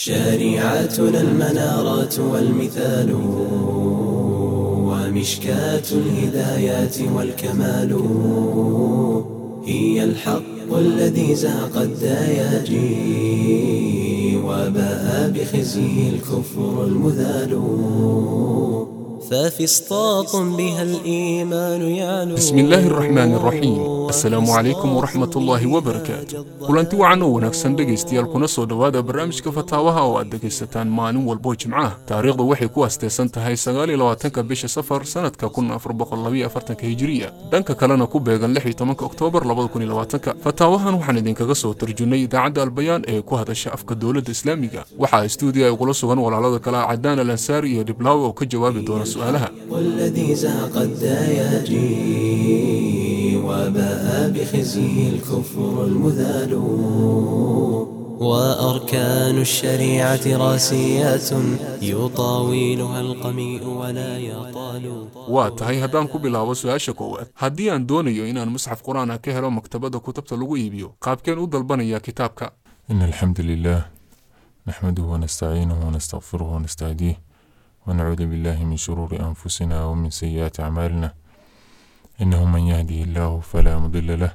شريعتنا المنارات والمثال ومشكاة الهدايات والكمال هي الحق الذي زهق الدياجي وباء بخزيه الكفر المذال ففسطاط بها الإيمان يعلو بسم الله الرحمن الرحيim asalaamu calaykum waraxmatullaahi wabarakaatu kulanti wacan oo wanaagsan dhegaystayaal kuna soo dhowaada barnaamijka fataawaha oo aad dhegaysataan maalin walbo jimcaha. Taariikhdu waxay ku asteesan tahay sagaal iyo labaatanka bisha safar sannadka kun afar boqol labaiyo afartanka hijiriya. Dhanka kalena ku beegan lix iyo tobanka oktoobar labada kun iyo labaatanka. Fataawahan waxaan idinkaga soo tarjunay idaacadda albayaan ee ku hadasha afka dowladda islaamiga. Waxaa stuudiyo ay ugula sugan walaalada kale ah cadaan al ansaari iyo dhiblaawe oo ka jawaabi doona su'aalaha. وباء بخزيه الكفر المذال وأركان الشريعة راسيات يطاويلها القميء ولا يطال. ku bilaabo su-aasha koowaad haddii aan doonayo inaan musxaf qur-aan ah ka helo maktabadda kutubta lagu iibiyo qaabkeen u dalbanayaa kitaabka إن الحمد لله نحمده ونستعينه ونستغفره ونستهديه ونعوذ بالله من شرور أنفسنا ومن سيئات أعمالنا. إنه من يهده الله فلا مضل له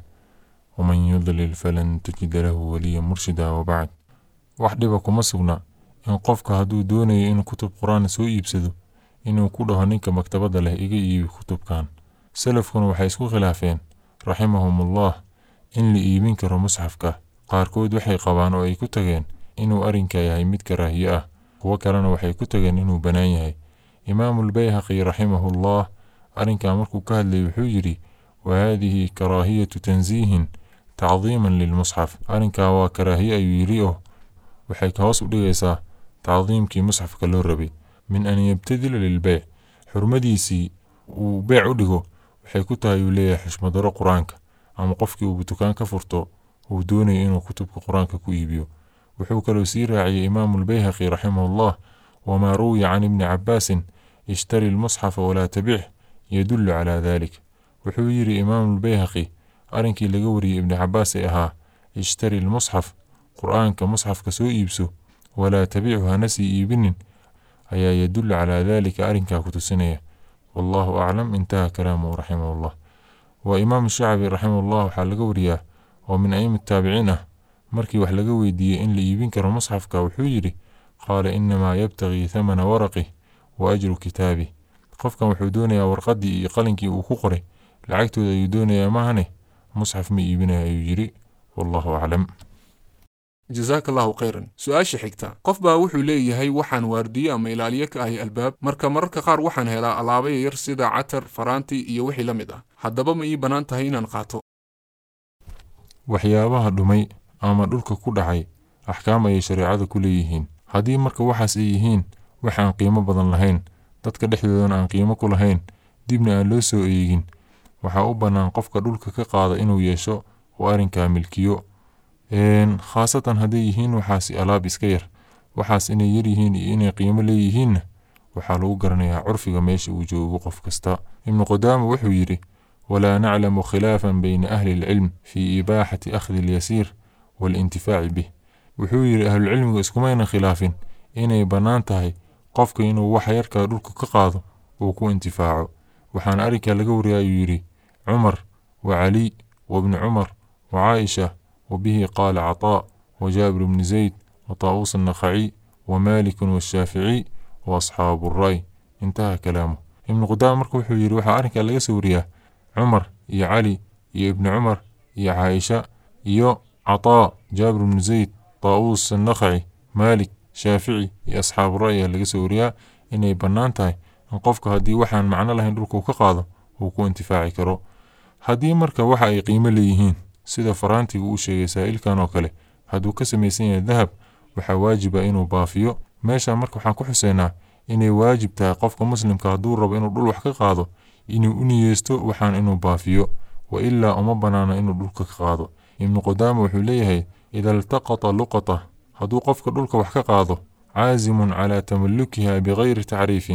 ومن يضلل فلن تجد له وليا مرشدا وبعد waxdhiba kuma sugna in qofka hadduu doonayo inuu kutub qur-aan soo iibsado inuu ku dhaho ninka maktabadda leh iga iibi kutubkan salafkuna waxay isku khilaafeen raximahumullah in la iibin karo musxafka qaarkood waxay qabaan oo ay ku tageen inuu arrinka yahay mid karaahiye ah kuwo kalena waxay ku tageen inuu bannaan yahay imaamulbayhaqi raximahullah arrinkaa markuu ka hadlayay wuxuu yidhi wa haadihi karaahiyatu tansiihin tacdiiman lilmusxaf arrinkaa waa karaahiye ayuu yidhi oo waxay ka hoos u dhigaysaa tacdiimkii musxafka loo rabay. Min an yabtadila lilbeyc xurmadiisii uu beec u dhigo waxay ku tahay uu leeyahay xushmadaro qur'aanka. Ama qofkii uu dukaan ka furto uu doonayo inuu kutubka qur'aanka ku iibiyo. Wuxuu kaloo sii raaciyey imaamulbayhaqi raximahullah wamaa ruwiya can ibni cabaasin ishtari lmusxafa walaa tabix يدل على ذلك. وحوير إمام البيهقي أرنكي لقوري ابن عباس إها اشتري المصحف قرآن كمصحف كسوء يبسو ولا تبيعها نسي إيبن أيا يدل على ذلك أرنكا كتسنية. والله أعلم انتهى كلامه رحمه الله. وإمام الشعبي رحمه الله حال قوريا ومن أيام التابعين مركي وحل قوي دي إن ليبين كر مصحف قال إنما يبتغي ثمن ورقه وأجر كتابه. Qofkan wuxuu doonayaa warqaddii iyo qalinkii uu ku qoray lacagtooda ayuu doonayaa mahane musxaf ma iibinaya ayuu yidhi. Wallahu aclam. Jasaaka allahu khayran. Su'aasha xigta. Qof baa wuxuu leeyahay waxaan waardiye ama ilaaliye ka ahay albaab. Marka mararka qaar waxaan helaa alaabo yar sida catar faraanti iyo wixii la mid ah. Haddaba ma ii bannaan tahay inaan qaato. Waxyaabaha dhumay ama dhulka ku dhacay axkaam ayay shareecada ku leeyihiin. Haddii marka waxaas ay yihiin wax aan qiimo badan lahayn dadka dhexdoodana aan qiimo ku lahayn dibna aan loo soo eegin. Waxaa u bannaan qofka dhulka ka qaada inuu yeesho oo arrinkaa milkiyo khaasatan hadday yihiin waxaasi alaab iska yar. Waxaas inay yar yihiin iyo inay qiimo leeyihiinna waxaa lagu garanayaa curfiga meesha uu joogo qof kasta. Ibnu qudaama wuxuu yidhi walaa naclamu khilaafan bayna ahli ilcilm fii ibaaxati akhdi alyasiir waalintifaaci bih. Wuxuu yidhi ahlucilmigu iskumayna khilaafin. Inay bannaan tahay qofka inuu wax yarka dhulka ka qaado uu ku intifaaco waxaana arrinkaa laga wariya ayuu yidhi cumar wa caliy wa bni cumar wa caaisha wa bihi qaala cataa wa jaabir bni zayd wa taa'uus annakhaciy wa maalikun washaaficiy wa asxaabu ray intaha kalaamu ibnu qudaama marka wuxuu yidhi waxaa arrinkaa laga soo wariyaa cumar iyo cali iyo ibni cumar iyo caaisha iyo cataa jaabir bnu zayd taa'uus annakhaci maalik shaafici iyo asxaabu ray ayaa laga soo wariyaa inay bannaan tahay in qofka haddii waxaan macno lahayn dhulka uu ka qaado uu ku intifaaci karo haddii marka waxa ay qiimo leeyihiin sida faraantiga uu sheegay saa'ilkan oo kale hadduu ka samaysan yahay dahab waxaa waajiba inuu baafiyo meesha marka waxaan ku xuseynaa inay waajib tahay qofka muslimka hadduu rabo inuu dhul wax ka qaado inuu u niyeysto waxaan inuu baafiyo wa ilaa uma bannaana inuu dhulka ka qaado ibnu qudaama wuxuu leeyahay ida iltaqata luqata هدو قفك دولك وحكا قاضو. عازم على تملكها بغير تعريف.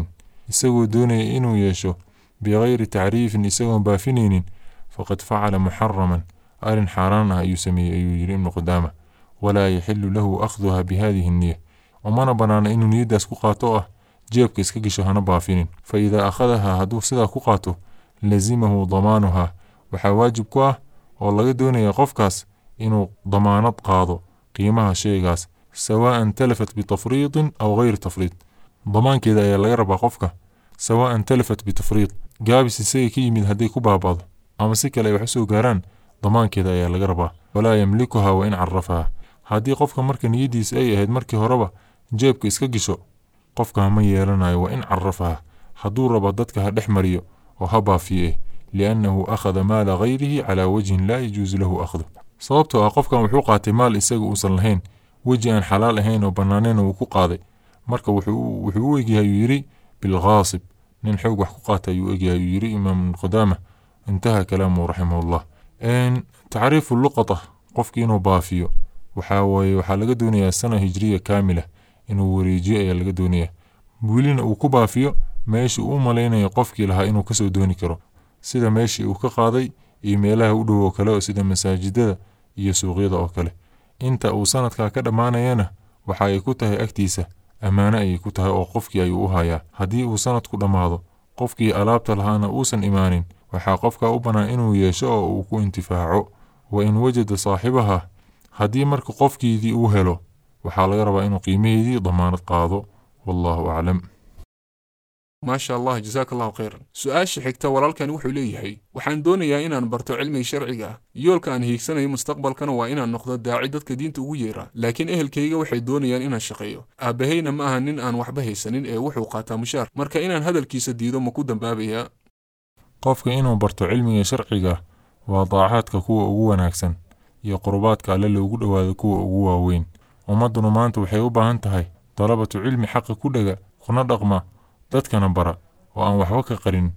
إسهو دوني إنو يشو. بغير تعريف إسهو بافنين. فقد فعل محرما. آل حارانها يسمي أيو يريم قدامة. ولا يحل له أخذها بهذه النية. ومانا بنانا إنو نيدا سكو قاطوه جيبك إسكاكيشو هنا بافنين. فإذا أخذها هدو سدا كو قاطو لزيمه ضمانها. وحواجبكوه والله دوني يقفكاس إنو ضمانت قاضو. قيمها شيء قاس سواء تلفت بتفريط أو غير تفريط. ضمان كذا يا لغير قفكة سواء تلفت بتفريط جابس سي كي من هديك بابض أما سيك لا يحسو قران ضمان كذا يا لغير ولا يملكها وإن عرفها. هدي قفكة مركن يدي سي هيد مركي هربا. جيبك إسكاقشو قفكة ما يرناي وإن عرفها. حضور ربضتك هدح مريو. وهبا فيه. لأنه أخذ مال غيره على وجه لا يجوز له أخذه. Sababtoo ah qofkan wuxuu qaatay maal isaga uusan lahayn weji aan xalaal ahayn oo bannaanayna wuu ku qaaday marka wuxuu u egyahay ayuu yidhi bilghaasib nin xoog wax ku qaata ayuu egyahay ayuu yidhi imaam ibnu qudaama intaha kalaamuhu raximahullah tacriifu luqata qofki inuu baafiyo waxaa waaye waxaa laga doonayaa sana hijriya kaamila inuu wareejiyo ayaa laga doonayaa welina uu ku baafiyo meeshii uu malaynayo qofkii lahaa inuu kasoo dooni karo sida meeshii uu ka qaaday iyo meelaha u dhow oo kale oo sida masaajidada iyo suuqyada oo kale inta uu sanadkaa ka dhammaanayana waxa ay ku tahay agtiisa ammaano ayay ku tahay oo qofkii ayuu u hayaa haddii uu sanadku dhammaado qofkii alaabta lahaana uusan imaanin waxaa qofkaa u bannaan inuu yeesho oo uu ku intifaaco wa in wajada saaxibaha haddii marka qofkiidii uu helo waxaa laga rabaa inuu qiimaheedii damaanad qaado wallaahu aclam maasha allah jasaaka allahu khayran su-aasha xigta walaalkani wuxuu leeyahay waxaan doonayaa inaan barto cilmiga sharciga ah yoolka aan hiigsanayo mustaqbalkana waa inaan noqdo daaci dadka diinta ugu yeera laakiin ehelkayga waxay doonayaan inaan shaqeeyo aabbahayna ma aha nin aan waxba haysanin ee wuxuu qaataa mushaar marka inaan hadalkiisa diido ma ku dambaabayaa qofka inuu barto cilmiga sharciga waa daacaadka kuwa ugu wanaagsan iyo qurbaadka alle loogu dhowaado kuwa ugu waaweyn ummadduna maanta waxay u baahan tahay dalabatu cilmi xaqa ku dhega kuna dhaqma dadkana bara oo aan waxba ka qarin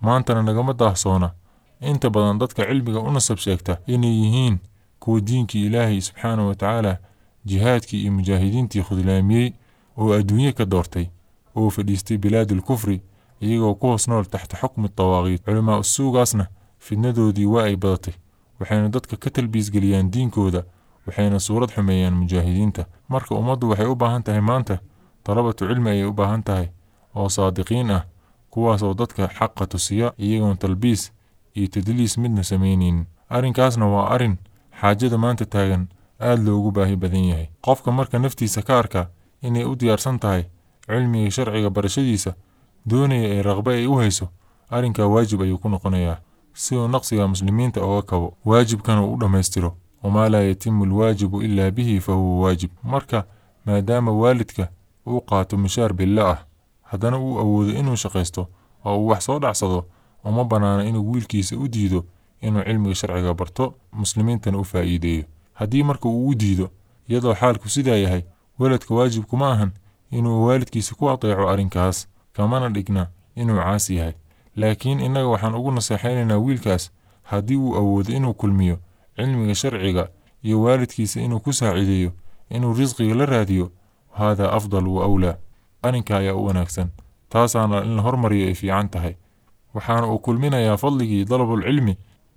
maantana nagama daahsoona inta badan dadka cilmiga u nasab sheegta inay yihiin kuwa diinkii ilaahay subxaana wa tacaala jihaadkii iyo mujaahidiintii khudlaamiyey oo adduunye ka doortay oo fadhiistay bilaadul kufri iyagoo ku hoos nool taxta xukmi dawaaqiid culimaa usuugaasna fidnadoodii waa ay badatay waxayna dadka ka talbiisgeliyaan diinkooda waxayna suurad xumeeyaan mujaahidiinta marka ummaddu waxay u baahan tahay maanta dalabatu cilmi ayay u baahan tahay oo saadiqiin ah kuwaasoo dadka xaqa tusiya iyagoon talbiis iyo tadliis midna samaynaynin arrinkaasna waa arrin xaajada maanta taagan aad loogu baahi badan yahay. Qofka marka naftiisa ka arka inay u diyaarsan tahay cilmiga sharciga barashadiisa doonaya ee raqbe ay u hayso arrinkaa waajib ayuu ku noqonayaa si uu naqsiga muslimiinta oga kabo. Waajibkana uu u dhammaystiro wamaa laa yatimu alwaajibu ilaa bihi fa huwa waajib. Marka maadaama waalidka uu qaato mushaar billa ah haddana uu awoodo inuu shaqaysto oo uu wax soo dhacsado uma bannaana inuu wiilkiisa u diido inuu cilmiga sharciga barto muslimiintana u faa'iideeyo haddii marka uu u diido iyadoo xaalku sidaa yahay weladka waajibkuma ahan inuu waalidkiisa ku adeeco arrinkaas kamana dhigna inuu caas yahay laakiin innaga waxaan ugu naseexaynaynaa wiilkaas haddii uu awoodo inuu kulmiyo cilmiga sharciga iyo waalidkiisa inuu ku saacideeyo inuu risqiga la raadiyo haadaa afdal wa awlaa arrinka ayaa u wanaagsan taasaana in la hormariyo ay fiican tahay waxaana uu kulminayaa fadligii dalabulcilmi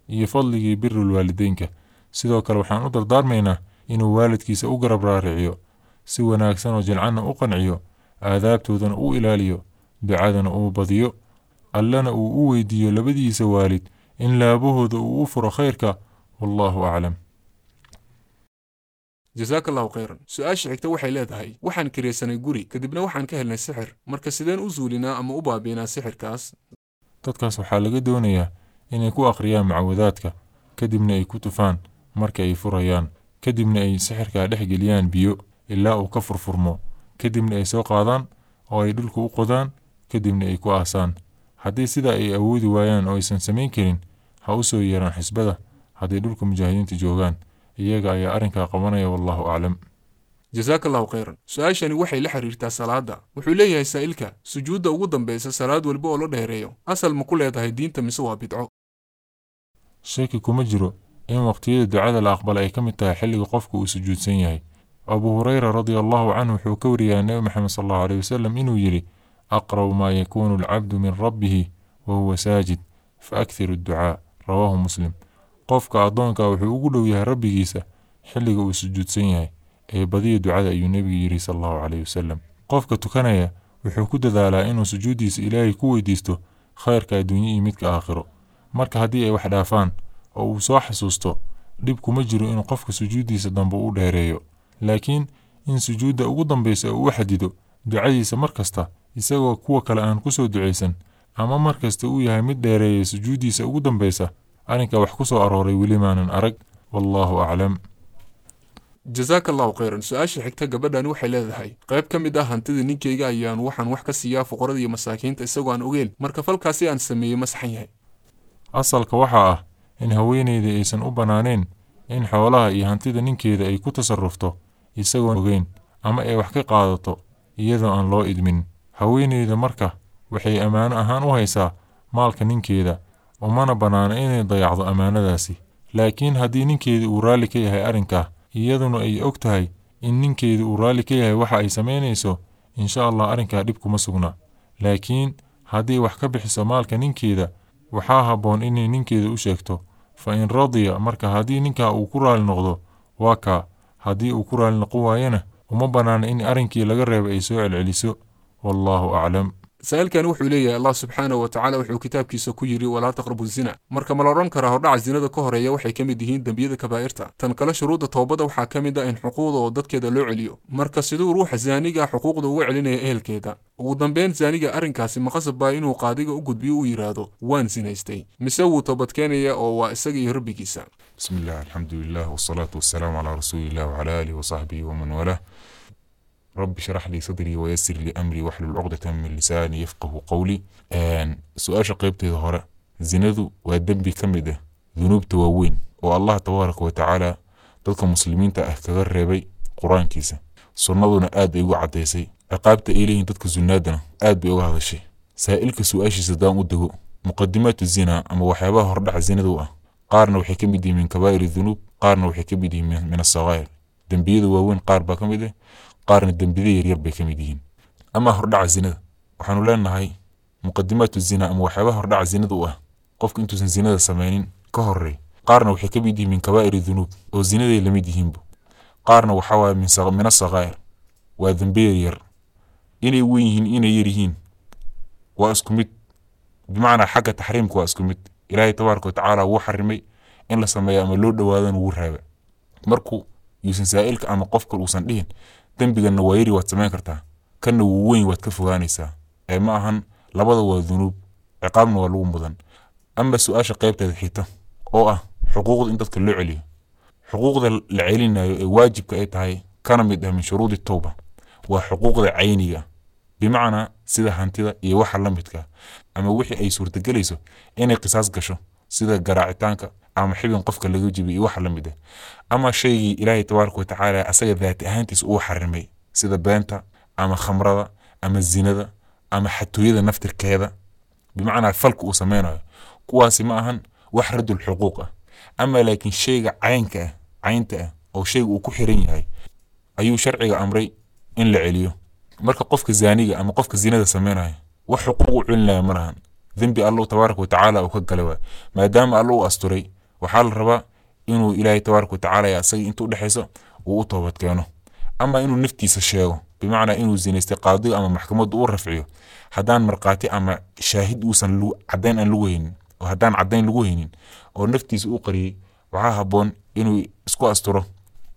iyo fadligii birul waalideynka sidoo kale waxaan u dardaarmaynaa inuu waalidkiisa u garab raariciyo si wanaagsan oo jilcanna u qanciyo aadaabtoodana u ilaaliyo ducadana uu badiyo allana uu u weydiiyo labadiisa waalid in laabahooda uu u furo khayrka wallaahu aclam jasaaka allahu khayran. Su'aasha xigta waxay leedahay waxaan kiraysanay guri kadibna waxaan ka helnay sixir. Marka sideen u zuulinaa ama u baabiinaa sixirkaas. Dadkaas waxaa laga doonayaa inay ku akhriyaan macwadaadka kadibna ay ku tufaan marka ay furayaan kadibna ay sixirkaa dhex geliyaan biyo ilaa uu ka furfurmo kadibna ay soo qaadaan oo ay dhulka u qodaan kadibna ay ku aasaan. Haddii sidaa ay awoodi waayaan oo aysan samayn karin ha u soo yeeraan xisbada hadday dhulka mujaahidiinta joogaan iyaga ayaa arrinkaa qabanaya wallaahu aclam jasaaka allahu khayran su-aashani waxay la xiriirtaa salaadda wuxuu leeyahay saa'ilka sujuudda ugu dambaysa salaad walba oo la dheereeyo asal ma ku leedahay diinta mise waa bidco shaki kuma jiro in waqtiyada ducada la aqbala ay ka mid tahay xilliga qofku uu sujuudsan yahay abuu hureyra radia allahu canhu wuxuu ka wariyaa nebi maxamed sal allahu aleyh wasalam inuu yidhi aqrabu maa yakuunu alcabdu min rabbihi wa huwa saajid fa akhiru adducaa rawaahu muslim qofka addoonka wuxuu ugu dhow yahay rabbigiisa xilliga uu sujuudsan yahay ee badiya ducada ayuu nebigu yidhi sala allahu caleyhi wasalam qofka tukanaya wuxuu ku dadaalaa inuu sujuuddiisa ilaahay ku weydiisto khayrka adduunye iyo midka aakhiro. Marka haddii ay wax dhaafaan oo uu soo xasuusto dhib kuma jiro inuu qofka sujuuddiisa dambe u dheereeyo. Laakiin in sujuudda ugu dambaysa uu u xadido ducadiisa mar kasta isagoo kuwa kale aan ku soo ducaysan ama mar kasta uu yahay mid dheereeya sujuuddiisa ugu dambaysa arrinka wax ku soo arooray weli maanan arag. Wallaahu aclam. Jasaaka allahu khayran. Su'aasha xigta gabadhani waxay leedahay. Qayb ka mid ah hantida ninkayga ayaan waxaan wax ka siiyaa fuqarada iyo masaakiinta isagoo aan ogeen marka falkaasi aan sameeyey ma saxan yahay. Asalka waxaa ah in haweeneyda aysan u bannaaneen in xoolaha iyo hantida ninkeeda ay ku tasarufto isagoon ogeyn ama ay wax ka qaadato iyadoo aan loo idmin. Haweeneyda marka waxay ammaano ahaan u haysaa maalka ninkeeda ay og tahay in ninkeeda uu raalli ka yahay waxa ay samaynayso insha allah arrinkaa dhib kuma sugna laakiin haddii wax ka bixiso maalka ninkeeda waxaa habboon inay ninkeeda u sheegto fa in radiya marka haddii ninkaa uu ku raali noqdo waa kaa haddii uu ku raali noqon waayana uma bannaana in arrinkii laga reebay ay soo celceliso wallaahu aclam saa'ilkani wuxuu leeyahay allah subxaanahu wa tacaala wuxuu kitaabkiisa ku yidhi walaa taqrabu zina marka ma la odhan karaa hordhaca zinada ka horeeya waxay ka mid yihiin dembiyada kabaa'irta tan kale shuruudda toobadda waxaa ka mid ah in xuquuqda oo dadkeeda loo celiyo marka siduu ruuxa zaaniga xuquuqda uga celinaya ehelkeeda ugu dambeyn zaaniga arrinkaasi maqasab baa inuu qaadiga u gudbiyo u yidhaahdo waan sinaystay mise wuu toobadkeenaya oo waa isaga iyo rabbigiisa بسم الله الحمد لله والصلاة والسلام على رسول الله وعلى آله وصحبه ومن والاه رب شرح لي صدري ويسر لي أمري وحل العقدة من لساني يفقه قولي. آن سؤال شقيبتي ظهرة زنادو وادنبي كم ده؟ ذنوب تووين. والله تبارك وتعالى تلك مسلمين تأهتغر ريبي قرآن كيسا سنادونا آد إيو عديسي. عقابت إليهن تلك زنادنا. آد بيو هذا الشي سائلك سؤاشي سدام أدهو مقدمات الزنا أما وحيباه ردع زنادو أه قارن وحكم بدي من كبائر الذنوب قارن وحكم بدي من, من الصغائر. دنبيه ذو وين قار بكم بدي qaarna dembiyada yaryar bay ka mid yihiin ama hordhaca zinada waxaanu leenahay muqadimaatu zina ama waxyaabaha hordhaca zinada u ah qofka intuusan zinada samaynin ka horey qaarna waxay ka mid yihiin min kabaa'ir dunuub oo zinaday la mid yihiinbu qaarna waxaa waaye min asaqaa'ir waa dembe yaryar inay weyn yihiin inay yar yihiin waa isku mid bimacnaa xagga taxriimka waa isku mid ilaahay tabaaraka watacaala wuu xarimay in la sameeyo ama loo dhowaadana wuu raaba markuu yuusan saa'ilka ama qofka uusan dhihin dembiganna waa yari waad samayn kartaa kanna wuu weyn waad ka fogaanaysaa ee ma ahan labada waa dunuub ciqaabna waa lagu mudan ama su-aasha qaybteeda xigta oo ah xuquuqda in dadka loo celiyo xuquuqda la celinayo ee waajibka ay tahay kana mid ah min shuruudi towba waa xuquuqda cayniga bimacnaa sida hantida iyo waxa la midka ama wixii ay suurtagelayso inay qisaas gasho sida garaacitaanka ama xibin qofka laga jibiyo iyo waxa la mid ah ama shaygii ilaahay tabaaraka watacaala asaga daati ahaantiisa uu xarimay sida beenta ama khamrada ama zinada ama xatooyada naftirkeeda bimacnaa falka uu sameynayo kuwaasi ma ahan wax radul xuquuq ah ama laakiin shayga caynka ah caynta ah oo shayga uu ku xiran yahay ayuu sharciga amray in la celiyo marka qofka zaaniga ama qofka zinada sameynaya wax xuquuq u celinaya ma lahan dembi allahu tabaaraka watacaala uu ka galay waay maadaama alla u asturay وحال ربا إنو إلهي تبارك وتعالى يا سي إنتو دحيسو وطوبت كانو أما إنو نفتي سشيغو بمعنى إنو زين استقاضي أما محكمة دور رفعيو هادان مرقاتي أما شاهد وسن لو عدين أن لوهين وهدان عدين لوهينين أو نفتي سأقري وعاها بون إنو اسكو أسترو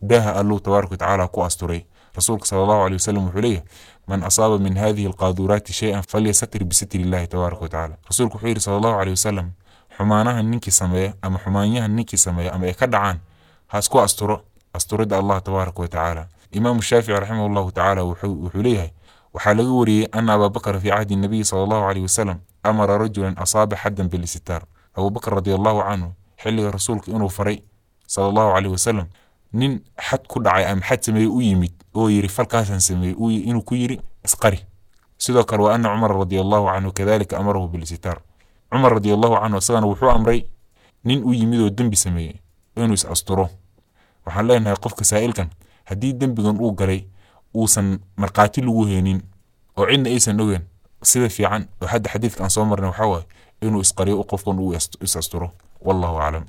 داها الله تبارك وتعالى كو أستري رسولك صلى الله عليه وسلم عليه من أصاب من هذه القاذورات شيئا فليستر بستر الله تبارك وتعالى رسولك حير صلى الله عليه وسلم xumaanaha ninkii sameeya ama xumaanyaha ninkii sameeya ama ay ka dhacaan ha isku asturo asturidda allah tabaaraka watacaala imaamu shaafici raximah allahu tacaala wuxuu leeyahay waxaa laga wariyey ana ababakra fi cahdi nabiyi sala allahu aleyh wasalam amara rajulan asaaba xaddan bilisitaar abubakr radi allahu canhu xilliga rasuulka inuu faray sala allahu aleyh wasalam nin xad ku dhacay ama xad sameeyey u yimid oo yiri falkaasaan sameeyey uu- inuu ku yiri isqari sidoo kale wa ana cumar radi allahu canhu kadalika amarahu bilisitaar amray nin u yimid oo dembi sameeyey inuu is asturo waxaan leenahay qofka saa'ilkan haddii dembigan uu galay uusan markhaati lagu heenin oo cidna aysan ogeyn sida fiican oo hadda xadiidka aan soo marnay waxaa waaye inuu isqariyo qofkan uu is asturo wallahu aclam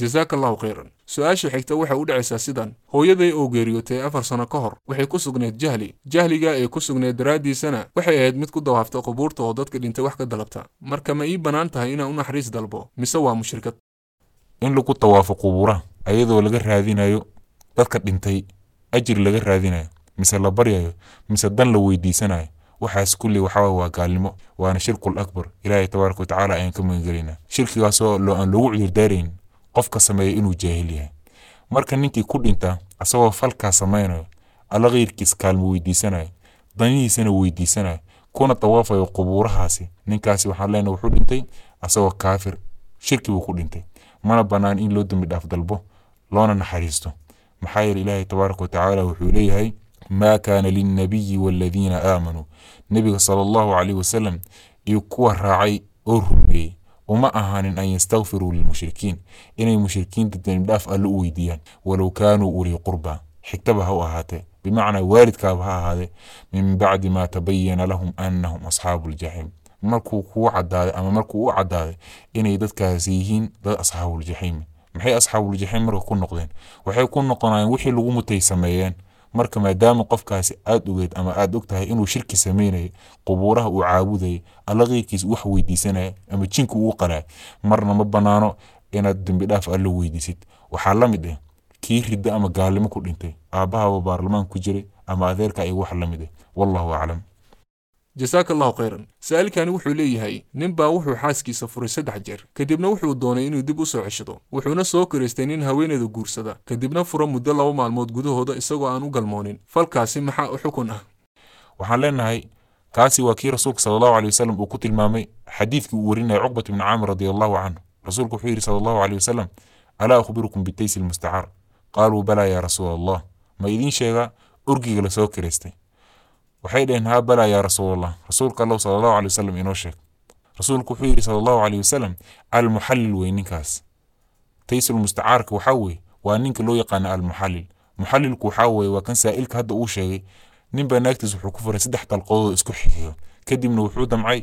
khayran su-aasha xigta waxay u dhacaysaa sidan hooyaday oo geeriyootay afar sano ka hor waxay ku sugneed jahli jahliga ay ku sugneed daraaddiisana waxay ahayd mid ku dawaafta qubuurta oo dadka dhintay wax ka dalabta marka ma ii bannaan tahay inaan u naxariis dalbo mise waa mushrikad in lagu tawaafo qubuuraha ayadoo laga raadinayo dadka dhintay ajir laga raadinayo mise la baryayo mise dan la weydiisanayo waxaas kulli waxaa waa gaalnimo waana shirkul akbar ilaahay tabaaraka watacaala ayaan ka magangelinaa shirkigaasoo loo aan loogu cudurdaarayn qofka sameeya inuu jaahil yahay marka ninkii ku dhinta asagoo falkaa samaynayo alla keyrkiis kaalmo weydiisanayo danihiisana weydiisanayo kuna dawaafayo qubuurahaasi ninkaasi waxaan leenahay wuxuu dhintay asagoo kaafir shirki buu ku dhintay mana bannaan in loo dembi dhaaf dalbo loona naxariisto maxaa yeele ilaahay tabaaraka watacaala wuxuu leeyahay maa kaana linnabiyi waaladiina aamanuu nebiga sala allahu calayhi wasalam iyo kuwa raacay oo rumeeyey وما أهان أن يستغفروا للمشركين. إن المشركين تدين بلاف ألو ولو كانوا أولي قربا حكتبها وهاته بمعنى وارد كابها هذا من بعد ما تبين لهم أنهم أصحاب الجحيم. مركو كو عداد أما مركو كو عداد إن يدد كاسيهين ضد أصحاب الجحيم. محي أصحاب الجحيم مركو كون نقضين وحي كون نقضين وحي لغو متي marka maadaama qofkaasi aad ogeed ama aad og tahay inuu shirki sameynaya qubuuraha uu caabudayay alla keyrkiis wax weydiisanaya ama jinka uu qalaya marna ma bannaano inaad dembidhaaf alla weydiisid. Waxaa la mid ah kii ridda ama gaalnimo ku dhintay aabbahaaba baarlamaan ku jiray ama adeerka iyo wax la mid ah. Wallahu aclam sa'aalkani wuxuu leeyahay ninbaa wuxuu xaaskiisa furay saddex jeer kadibna wuxuu doonay inuu dib u soo ceshado wuxuuna soo kiraystay nin haweeneeda guursada kadibna fura muddo laba maalmood gudahooda isagoo aan u galmoonin falkaasi maxaa u xukun ah waxaan leenahay kaasi waa kii rasuulka sala allahu aleyh wasalam uu ku tilmaamay xadiidkii uu warinaya cuqbat ibni caamir radi allahu canhu rasuulku wuxuu yidhi sala allahu aleyh wasalam alaa akhbirukum bitaysi lmustacaar qaaluu balaa yaa rasuula allah ma idiin sheegaa orgiga lasoo kiraystay waxay dhaheen haa balaa yaa rasuulallah rasuulka allahu sala allahu aley wasalam inoo sheeg rasuulku wuxuu yidhi sala allahu aleyh wasalam almuxallil wey ninkaas taysul mustacaarka waxaa weeye waa ninka loo yaqaana almuxallil muxallilku waxaa weeye waa kan saa'ilka hadda uu sheegay ninbaa naagtiis wuxuu ku furay saddex dalqadood isku xigiyo kadibna wuxuu damcay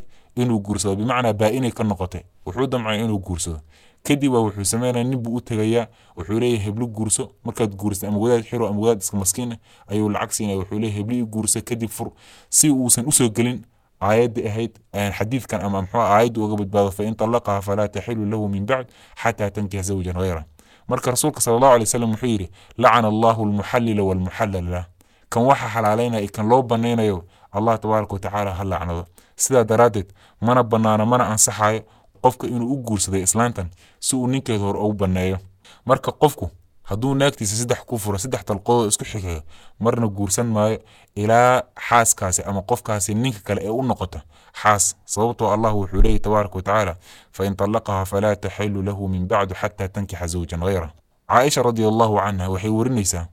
كدي وحوس نبو تغيا وحوليه هبلو جورسة مركات جورسة أم وداد حرو أم وداد اسم مسكينة أيو العكس يعني وحوليه هبلو جورسة كدي فر سي وسن أسو جلين عايد هيد يعني حديث كان أمام حوا عايد وقبل بعض فإن طلقها فلا تحل له من بعد حتى تنكح زوجا غيره مركا رسولك صلى الله عليه وسلم حيري لعن الله المحلل والمحلل له كان واحد حل علينا كان لو بنينا يو الله تبارك وتعالى هلا عنده سيدا درادت منا بنانا منا أنصحها qofka inuu u guursaday islaantan si uu ninkeeda hore ugu banneeyo marka qofku hadduu naagtiisa saddex ku furo saddex dalqoodoo isku xigayo marna guursan maayo ilaa xaaskaasi ama qofkaasi ninka kale ee u noqoto xaas sababtoo allah wuxuu leeyahy tabaaraka watacaala fain طallaqaha falaa taxilu lahu min bacdu xataa tankixa zawjan hayra caaisha radi allahu canha waxay warinaysaa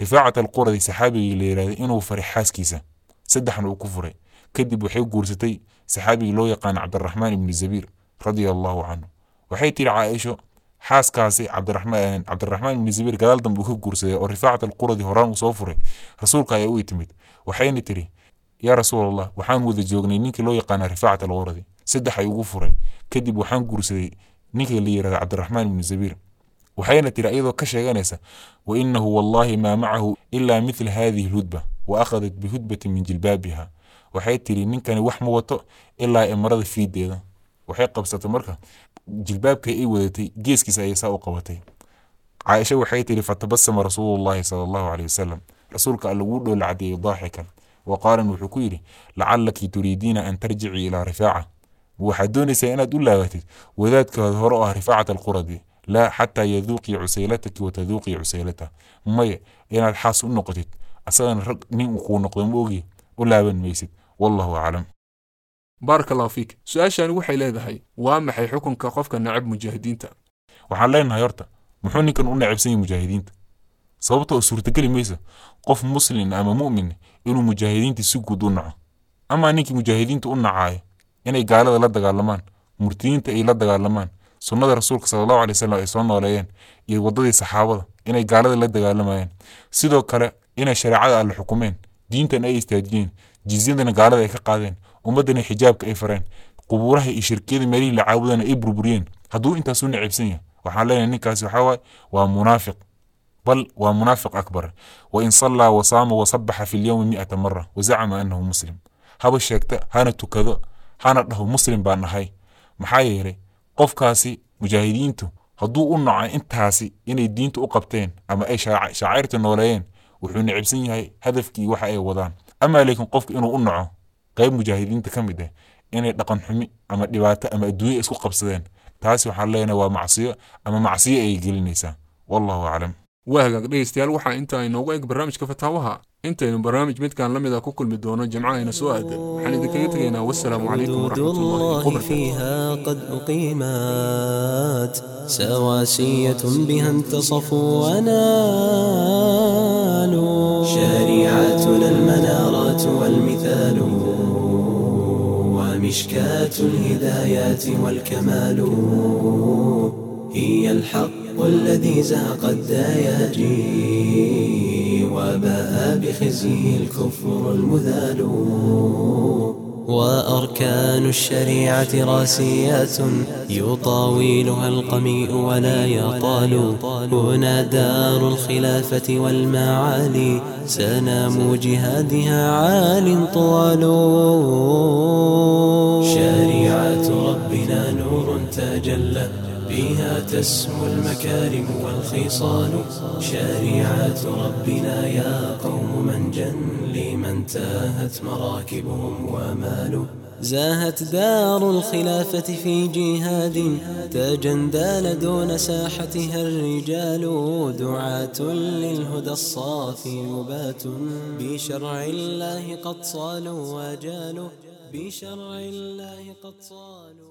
rifaacat alquradi saxaabigii la yidhahday inuu faray xaaskiisa saddexna uu ku furay kadib waxay guursatay saxaabigii loo yaqaana cabdiraxmaan ibni zabiir رضي الله عنه وحيت إلى حاس كاسي عبد الرحمن عبد الرحمن بن زبير قال لهم بكوك كرسي ورفاعة القرى دي هران وصوفري رسول كاي ويتمد وحين تري يا رسول الله وحان وذي جوغني نينك لو يقانا رفاعة القرى دي سد حيوغفري كدب وحان كرسي نينك اللي يرد عبد الرحمن بن زبير وحين ترى أيضا كشي غنسة وإنه والله ما معه إلا مثل هذه الهدبة وأخذت بهدبة من جلبابها وحيت تري نينك وحمو وطو إلا إمرض في ديدا waxay qabsatay marka jilbaabkay ay wadatay geeskiisa ayay saa u qabatay caaisha waxay tiri fatabasama rasuulullahi sala allahu aleyh wasalam rasuulka alla wuu dhoola cadeeyey daaxikan wa qaalan wuxuu ku yidhi lacalaki turiidiina an tarjicii ilaa rifaaca waxaad doonaysaa inaad u laabatid wadaadkaada hore oo ah rifaacat alquradi laa xataa yaduuqii cusaylataki wa taduuqii cusaylata maya inaad xaas u noqotid asagana rag nin kuu noqdo ma ogi u laaban maysid wallahu aclam baaraka allahu fiik su-aashani waxay leedahay waa maxay xukunka qofka necab mujaahidiinta waxaan leenahay horta muxuu ninkan u necabsan yahay mujaahidiinta sababtoo suurtageli maysa qof muslin ama mu'min inuu mujaahidiinta si guud u naco amaa ninkii mujaahidiinta u nacaayo inay gaalada la dagaalamaan murtiyiinta ay la dagaalamaan sunnada rasuulka sala allahu alay wasalam ay soo nooleeyeen iyo waddadii saxaabada inay gaalada la dagaalamayeen sidoo kale inay shareecada alle xukumeen diintan ay istaajiyeen jizyadana gaalada ay ka qaadeen أمدنا حجاب كيفرين قبورها إشركين مريل لعاودنا إبربرين هدو أنت سوني عبسيني وحالين أنك سحوى ومنافق بل ومنافق أكبر وإن صلى وصام وصبح في اليوم مئة مرة وزعم أنه مسلم هذا الشيكتا هانتو كذا هانت له مسلم بان هاي محايري قف كاسي مجاهدين تو هدو أنع أنت هاسي إن الدين تو قبتين أما أي شاعرة نولين وحن عبسيني هاي هدفكي وحا أي وضان أما لكن قف إنو أنعه قيب مجاهدين تكمده إني دقن حمي أما دباته أما الدوية إسكو قبصدين تاسي وحال لينا وا معصية أما معصية أي قيل والله أعلم وهذا قد يستيال وحا إنتا إنو غيك برامج كفتاوها إنتا إنو برامج ميت كان لم يذاكو كل مدونو جمعا إنا سؤاد حالي دكيت لينا والسلام عليكم ورحمة الله, الله فيها قد أقيمات سواسية بها انتصفوا ونالوا شريعتنا المنارات والمثال ومشكاة الهدايات والكمال. هي الحق الذي زهق الدياجي وباء بخزيه الكفر المذال. وأركان الشريعة راسيات يطاويلها القميء ولا يطال. هنا دار الخلافة والمعالي سنام جهادها عال طوال. شريعة ربنا نور تجلى بها تسمو المكارم والخصال. شريعة ربنا يا قوم من جن لمن تاهت مراكبهم ومالوا زاهت دار الخلافة في جهاد تجندال دون ساحتها الرجال دعاة للهدى الصافي يبات بشرع الله قد صالوا وجالوا بشرع الله قد صالوا